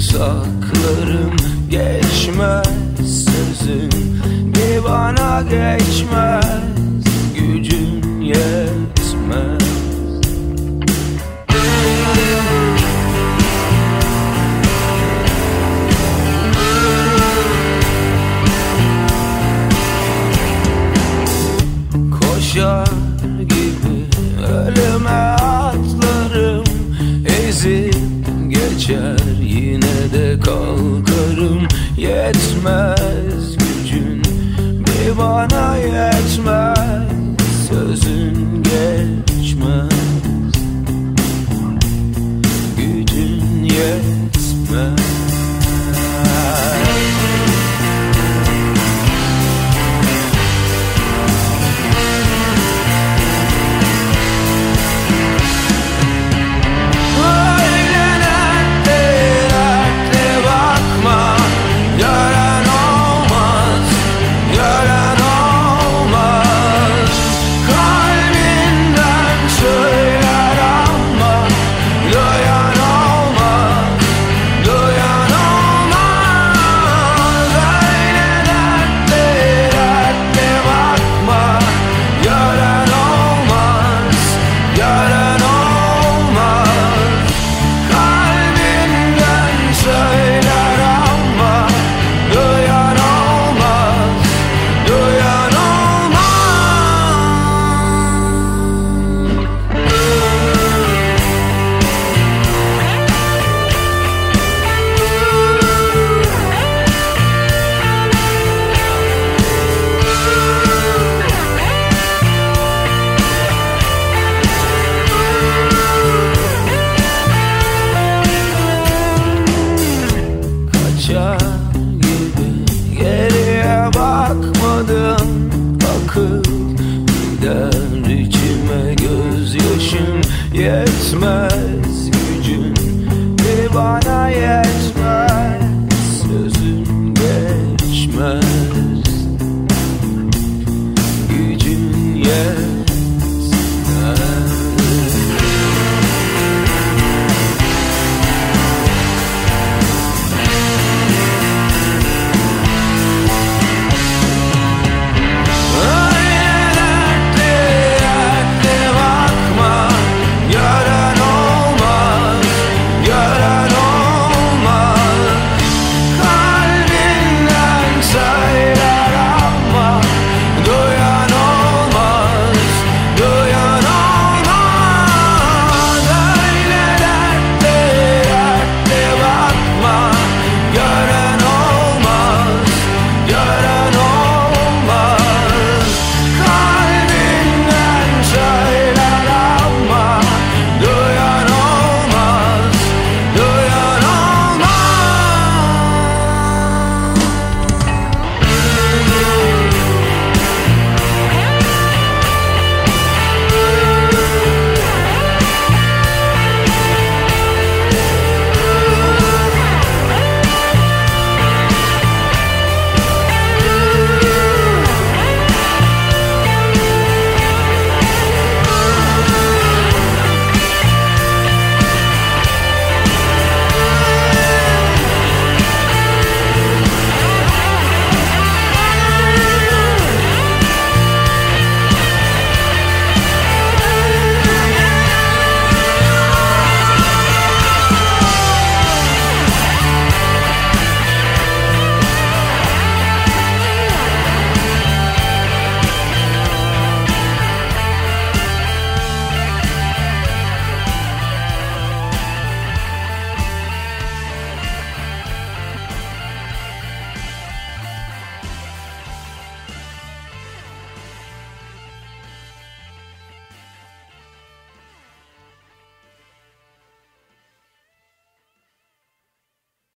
saklarım Geçmez sözüm bir bana geçmez. summer gibi Geriye bakmadım akıp gider içime gözyaşım Yetmez gücün bir bana yer